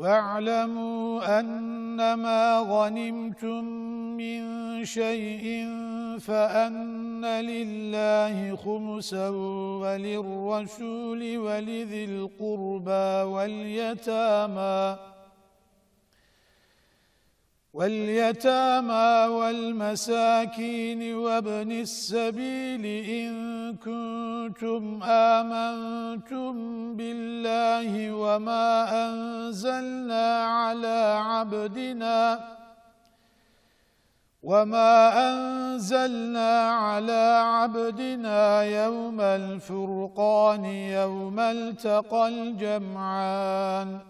واعلموا أنما غنمتم من شيء فأن لله خمسا وللرسول ولذي القربى واليتامى واليتامى والمساكين وابن السبيل إن كنتم آمنتم بالله وما أنزلنا على عبدنا وما أنزلنا على عبدنا يوم الفرقان يوم التقى الجمعان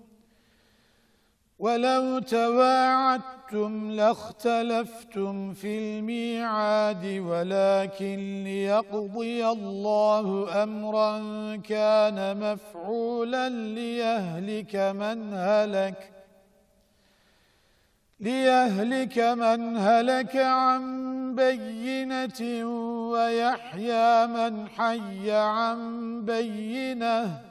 ولو تواعدتم لاختلفتم في الميعاد ولكن ليقضي الله أمرا كان مفعولا ليهلك من هلك ليهلك من هلك عن بينة ويحيى من حي عن بينة.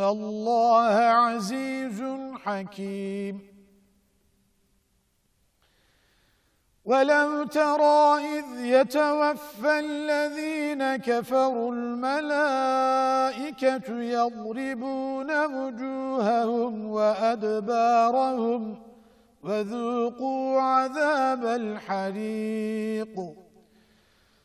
الله عزيز حكيم ولو ترى إذ يتوفى الذين كفروا الملائكة يضربون وجوههم وأدبارهم وذوقوا عذاب الحريق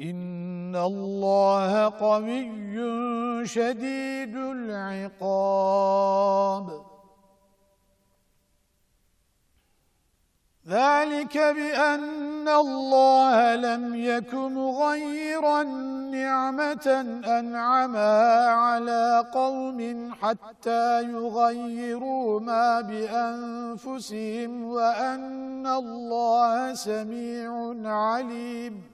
إن الله قوي شديد العقاب ذلك بأن الله لم يك مغيرا نعمة أنعمها على قوم حتى يغيروا ما بأنفسهم وأن الله سميع عليم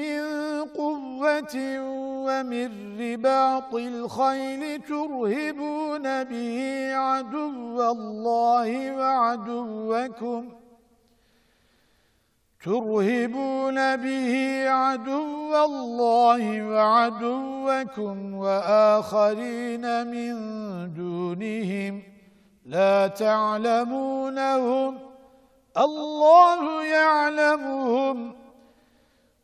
من قوة ومن رباط الخيل ترهبون به عدو الله وعدوكم ترهبون به عدو الله وعدوكم وآخرين من دونهم لا تعلمونهم الله يعلمهم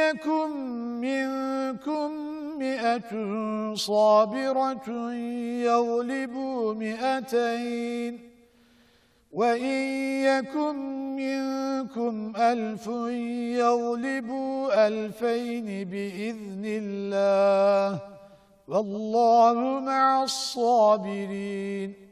يَكُنْ مِنْكُمْ مِئَةٌ صَابِرَةٌ يَغْلِبُوا مِئَتَيْنِ وَإِنْ يَكُنْ مِنْكُمْ أَلْفٌ يَغْلِبُوا أَلْفَيْنِ بِإِذْنِ اللَّهِ وَاللَّهُ مَعَ الصَّابِرِينَ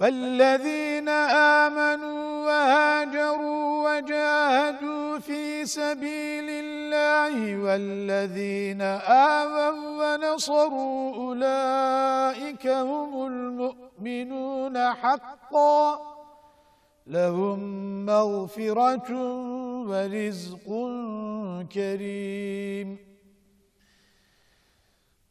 والذين آمنوا وهاجروا وجاهدوا في سبيل الله والذين آمنوا ونصروا أولئك هم المؤمنون حقا لهم مغفرة ورزق كريم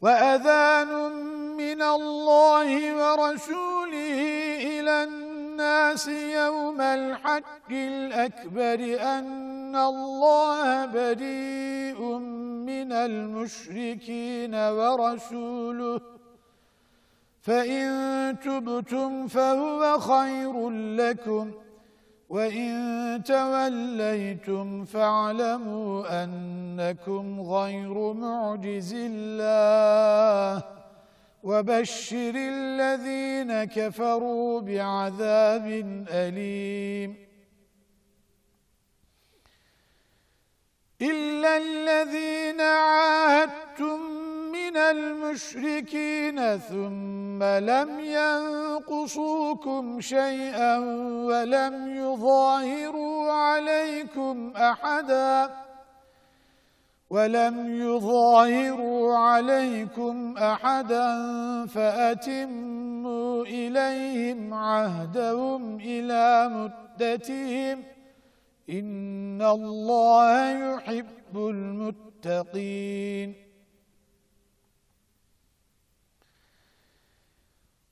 وأذان من الله ورسوله إلى الناس يوم الحج الأكبر أن اللَّهَ بَرِيءٌ مِنَ الْمُشْرِكِينَ وَرَسُولُهُ فَإِن تُبْتُمْ فَهُوَ خَيْرٌ لَكُمْ وَإِن تَوَلَّيْتُمْ فَاعْلَمُوا أَنَّكُمْ غَيْرُ مُعْجِزِ اللَّهِ وَبَشِّرِ الَّذِينَ كَفَرُوا بِعَذَابٍ أَلِيمٍ إلا الذين عاهدتم من المشركين ثم لم ينقصوكم شيئا ولم يظاهروا عليكم أحدا ولم يظاهروا عليكم أحدا فأتموا إليهم عهدهم إلى مدتهم إن الله يحب المتقين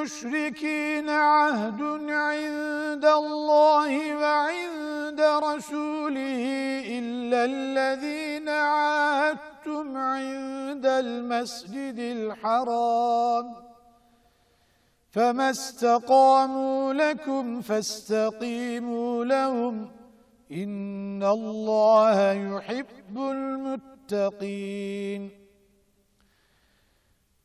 للمشركين عهد عند الله وعند رسوله إلا الذين عاهدتم عند المسجد الحرام. فما استقاموا لكم فاستقيموا لهم. إن الله يحب المتقين.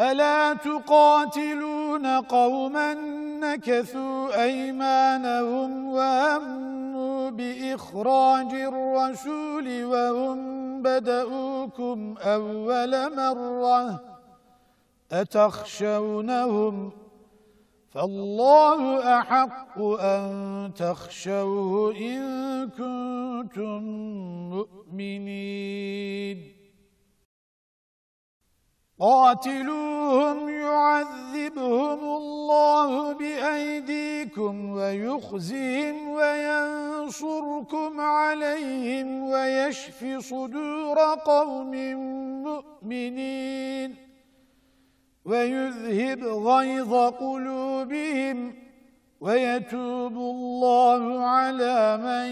ألا تقاتلون قوما نكثوا أيمانهم وهموا بإخراج الرسول وهم بدأوكم أول مرة أتخشونهم فالله أحق أن تخشوه إن كنتم مؤمنين قاتلوهم يعذبهم الله بأيديكم ويخزهم وينصركم عليهم ويشفي صدور قوم مؤمنين ويذهب غيظ قلوبهم ويتوب الله على من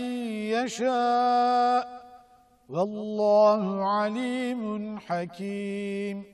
يشاء. والله عليم حكيم.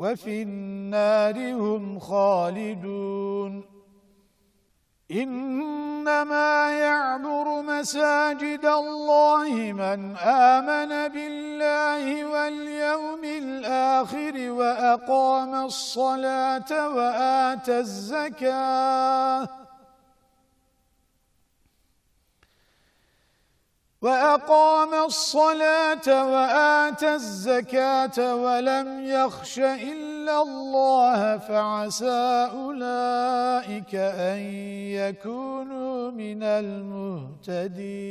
وفي النار هم خالدون. إنما يعبر مساجد الله من آمن بالله واليوم الآخر وأقام الصلاة وآتى الزكاة. وأقام الصلاة وآتى الزكاة ولم يخش إلا الله فعسى أولئك أن يكونوا من المهتدين.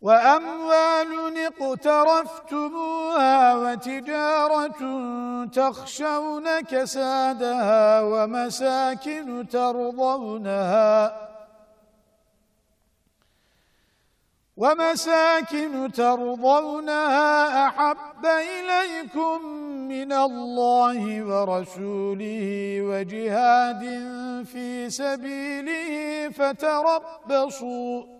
وأموال اقترفتموها وتجارة تخشون كسادها ومساكن ترضونها ومساكن ترضونها أحب إليكم من الله ورسوله وجهاد في سبيله فتربصوا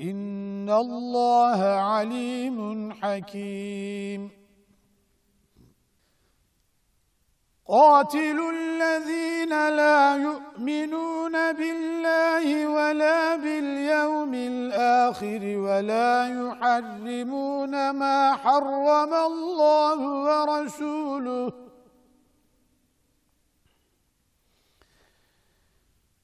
إن الله عليم حكيم. قاتلوا الذين لا يؤمنون بالله ولا باليوم الآخر ولا يحرمون ما حرم الله ورسوله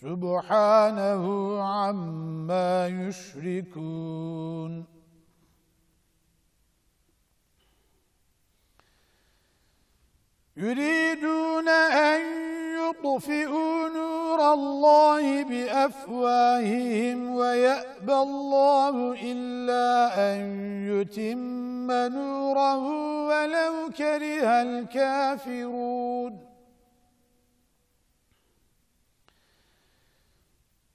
سبحانه عما يشركون. يريدون أن يطفئوا نور الله بأفواههم ويأبى الله إلا أن يتم نوره ولو كره الكافرون.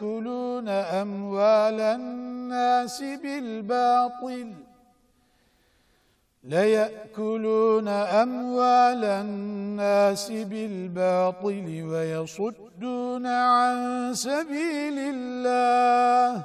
ليأكلون أموال الناس بالباطل. ليأكلون أموال الناس بالباطل ويصدون عن سبيل الله.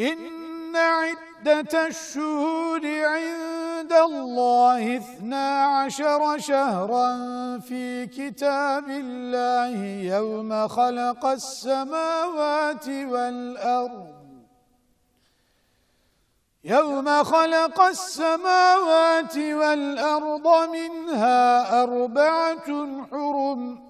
إن عدة الشهور عند الله اثنا عشر شهرا في كتاب الله يوم خلق السماوات والأرض. يوم خلق السماوات والأرض منها أربعة حرم.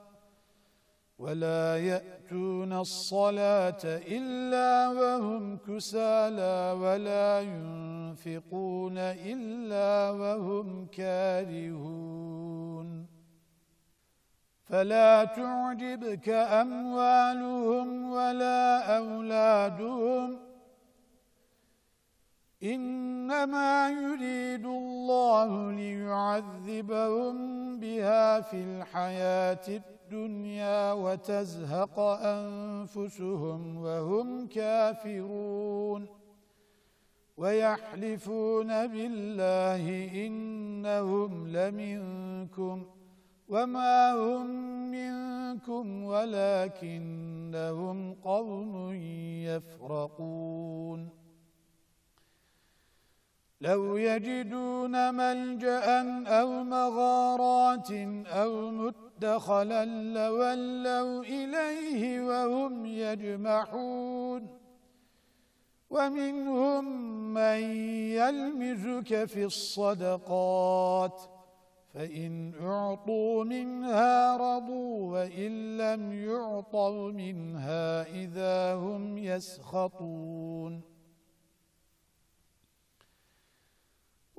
ولا يأتون الصلاة إلا وهم كسالى ولا ينفقون إلا وهم كارهون. فلا تعجبك أموالهم ولا أولادهم. إنما يريد الله ليعذبهم بها في الحياة الدنيا وتزهق أنفسهم وهم كافرون ويحلفون بالله إنهم لمنكم وما هم منكم ولكنهم قوم يفرقون لو يجدون ملجأ أو مغارات أو مدخلا لولوا إليه وهم يجمحون. ومنهم من يلمزك في الصدقات فإن أعطوا منها رضوا وإن لم يعطوا منها إذا هم يسخطون.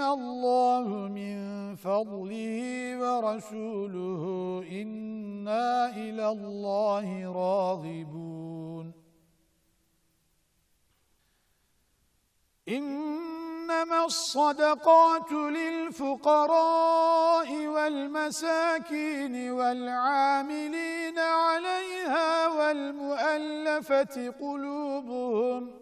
الله من فضله ورسوله إنا إلى الله راغبون. إنما الصدقات للفقراء والمساكين والعاملين عليها والمؤلفة قلوبهم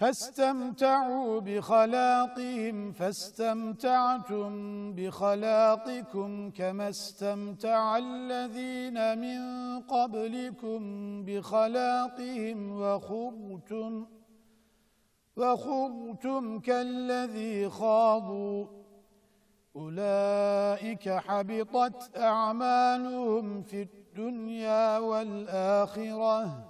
فاستمتعوا بخلاقهم فاستمتعتم بخلاقكم كما استمتع الذين من قبلكم بخلاقهم وخرتم وخرتم كالذي خاضوا. أولئك حبطت أعمالهم في الدنيا والآخرة.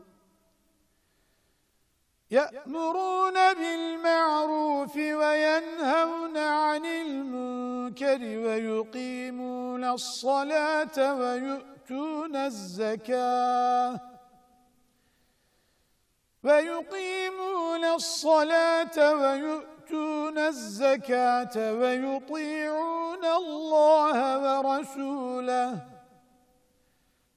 يأمرون بالمعروف وينهون عن المنكر ويقيمون الصلاة ويؤتون الزكاة. ويقيمون الصلاة ويؤتون الزكاة ويطيعون الله ورسوله.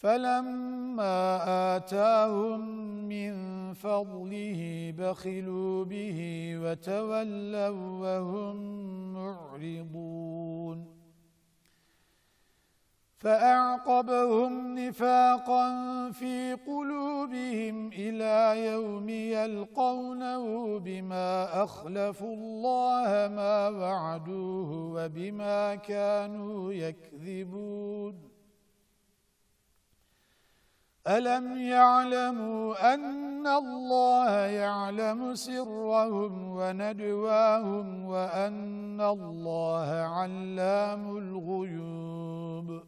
فلما آتاهم من فضله بخلوا به وتولوا وهم معرضون. فأعقبهم نفاقا في قلوبهم إلى يوم يلقونه بما أخلفوا الله ما وعدوه وبما كانوا يكذبون. ألم يعلموا أن الله يعلم سرهم وندواهم وأن الله علام الغيوب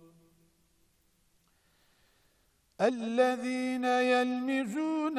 الذين يلمزون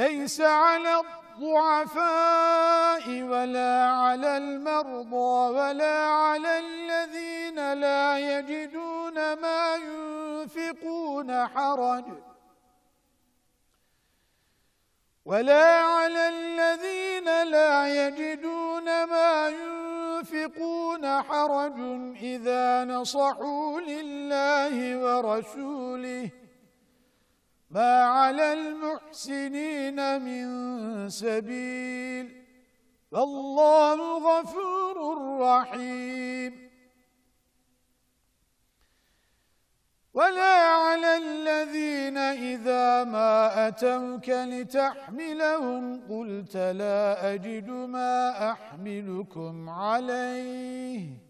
ليس على الضعفاء ولا على المرضى ولا على الذين لا يجدون ما ينفقون حرج ولا على الذين لا يجدون ما ينفقون حرج إذا نصحوا لله ورسوله ما على المحسنين من سبيل. فالله غفور رحيم. ولا على الذين إذا ما أتوك لتحملهم قلت لا أجد ما أحملكم عليه.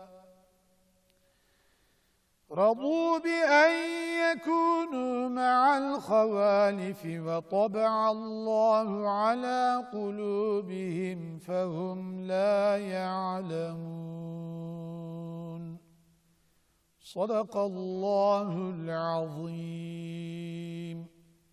رضوا بأن يكونوا مع الخوالف وطبع الله على قلوبهم فهم لا يعلمون. صدق الله العظيم.